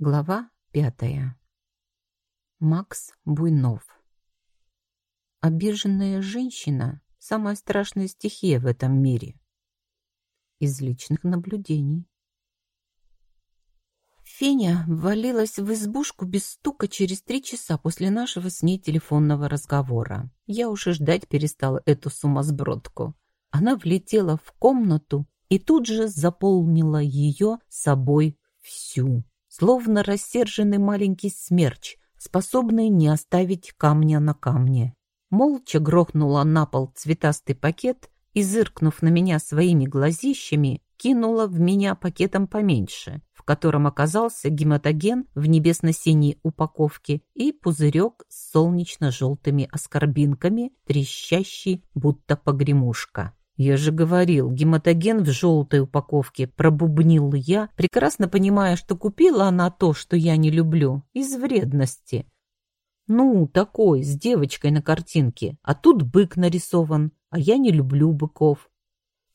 Глава пятая. Макс Буйнов. Обиженная женщина – самая страшная стихия в этом мире. Из личных наблюдений. Феня ввалилась в избушку без стука через три часа после нашего с ней телефонного разговора. Я уже ждать перестала эту сумасбродку. Она влетела в комнату и тут же заполнила ее собой всю словно рассерженный маленький смерч, способный не оставить камня на камне. Молча грохнула на пол цветастый пакет и, зыркнув на меня своими глазищами, кинула в меня пакетом поменьше, в котором оказался гематоген в небесно-синей упаковке и пузырек с солнечно-желтыми оскорбинками, трещащий, будто погремушка. «Я же говорил, гематоген в желтой упаковке», — пробубнил я, прекрасно понимая, что купила она то, что я не люблю, из вредности. «Ну, такой, с девочкой на картинке, а тут бык нарисован, а я не люблю быков».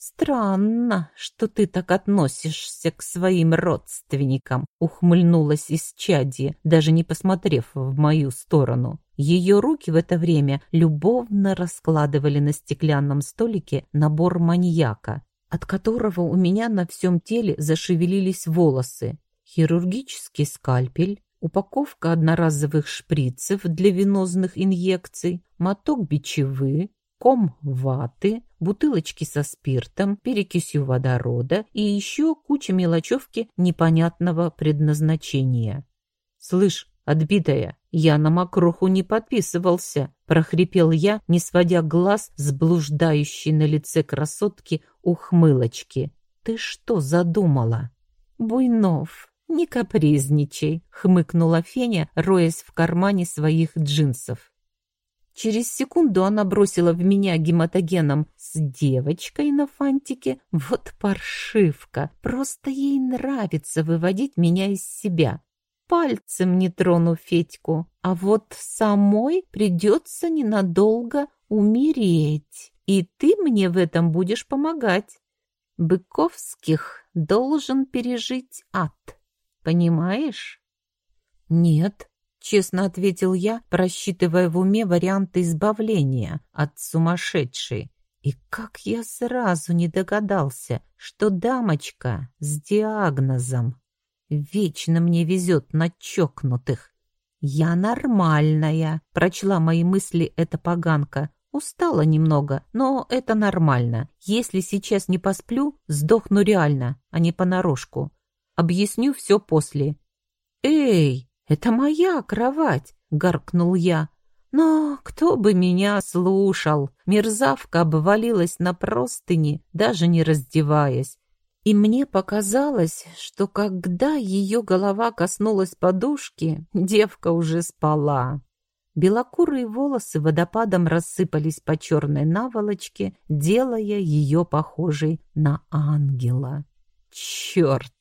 «Странно, что ты так относишься к своим родственникам», — ухмыльнулась из чади, даже не посмотрев в мою сторону. Ее руки в это время любовно раскладывали на стеклянном столике набор маньяка, от которого у меня на всем теле зашевелились волосы, хирургический скальпель, упаковка одноразовых шприцев для венозных инъекций, моток бичевы, ком ваты, бутылочки со спиртом, перекисью водорода и еще куча мелочевки непонятного предназначения. «Слышь, отбитая, я на мокруху не подписывался, прохрипел я, не сводя глаз с блуждающей на лице красотки ухмылочки. Ты что задумала? Буйнов, не капризничай, хмыкнула Феня, роясь в кармане своих джинсов. Через секунду она бросила в меня гематогеном с девочкой на фантике. Вот паршивка, просто ей нравится выводить меня из себя пальцем не трону Федьку, а вот самой придется ненадолго умереть, и ты мне в этом будешь помогать. Быковских должен пережить ад, понимаешь? Нет, честно ответил я, просчитывая в уме варианты избавления от сумасшедшей. И как я сразу не догадался, что дамочка с диагнозом Вечно мне везет на чокнутых. Я нормальная, прочла мои мысли эта поганка. Устала немного, но это нормально. Если сейчас не посплю, сдохну реально, а не понарошку. Объясню все после. «Эй, это моя кровать!» — гаркнул я. Но кто бы меня слушал? Мерзавка обвалилась на простыни, даже не раздеваясь. И мне показалось, что когда ее голова коснулась подушки, девка уже спала. Белокурые волосы водопадом рассыпались по черной наволочке, делая ее похожей на ангела. Черт!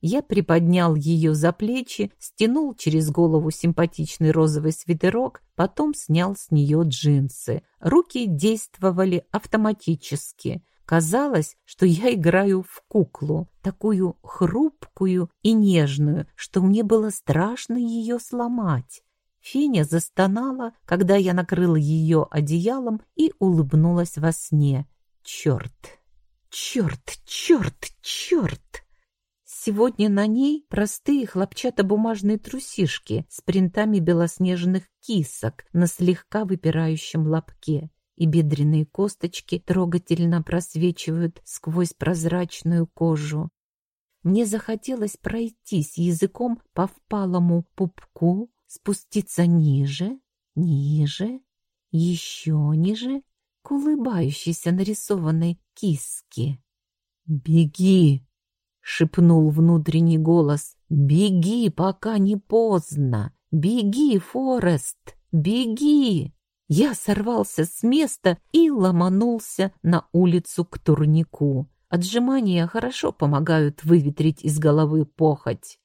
Я приподнял ее за плечи, стянул через голову симпатичный розовый свитерок, потом снял с нее джинсы. Руки действовали автоматически. Казалось, что я играю в куклу, такую хрупкую и нежную, что мне было страшно ее сломать. Феня застонала, когда я накрыла ее одеялом и улыбнулась во сне. Черт! Черт! Черт! Черт! Сегодня на ней простые хлопчатобумажные трусишки с принтами белоснежных кисок на слегка выпирающем лобке и бедренные косточки трогательно просвечивают сквозь прозрачную кожу. Мне захотелось пройтись языком по впалому пупку, спуститься ниже, ниже, еще ниже, к улыбающейся нарисованной киске. «Беги!» — шепнул внутренний голос. «Беги, пока не поздно! Беги, Форест! Беги!» Я сорвался с места и ломанулся на улицу к турнику. Отжимания хорошо помогают выветрить из головы похоть.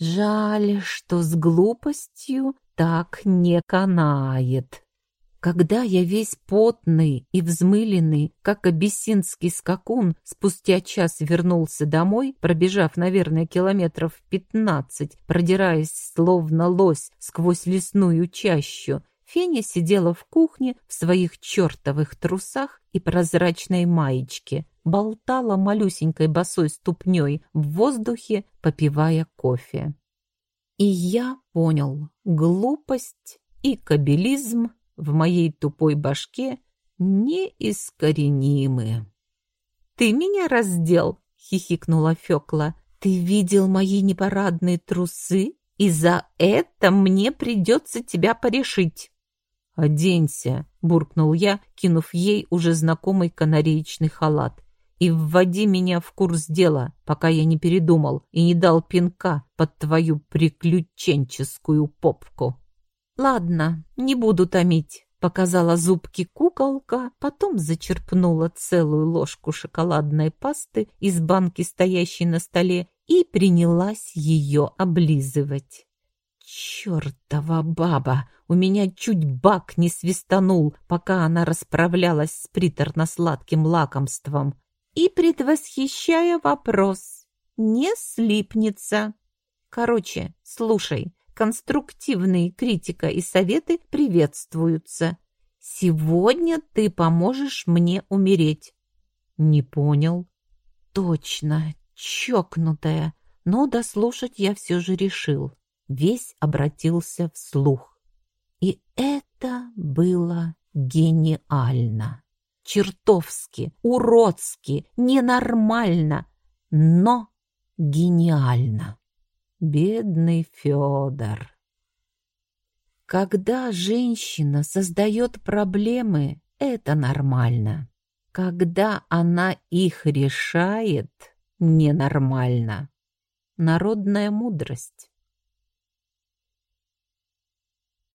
Жаль, что с глупостью так не канает. Когда я весь потный и взмыленный, как абиссинский скакун, спустя час вернулся домой, пробежав, наверное, километров пятнадцать, продираясь, словно лось, сквозь лесную чащу, Феня сидела в кухне в своих чертовых трусах и прозрачной маечке, болтала малюсенькой босой ступней в воздухе, попивая кофе. И я понял, глупость и кабелизм в моей тупой башке неискоренимы. «Ты меня раздел!» — хихикнула Фёкла. «Ты видел мои непарадные трусы? И за это мне придется тебя порешить!» «Оденься!» — буркнул я, кинув ей уже знакомый канареечный халат. «И вводи меня в курс дела, пока я не передумал и не дал пинка под твою приключенческую попку». «Ладно, не буду томить», — показала зубки куколка, потом зачерпнула целую ложку шоколадной пасты из банки, стоящей на столе, и принялась ее облизывать. «Чертова баба! У меня чуть бак не свистанул, пока она расправлялась с приторно-сладким лакомством. И, предвосхищая вопрос, не слипнется. Короче, слушай, конструктивные критика и советы приветствуются. Сегодня ты поможешь мне умереть. Не понял. Точно, чокнутая. Но дослушать я все же решил. Весь обратился вслух. И это было гениально. Чертовски, уродски, ненормально, но гениально. Бедный Федор. Когда женщина создает проблемы, это нормально. Когда она их решает, ненормально. Народная мудрость.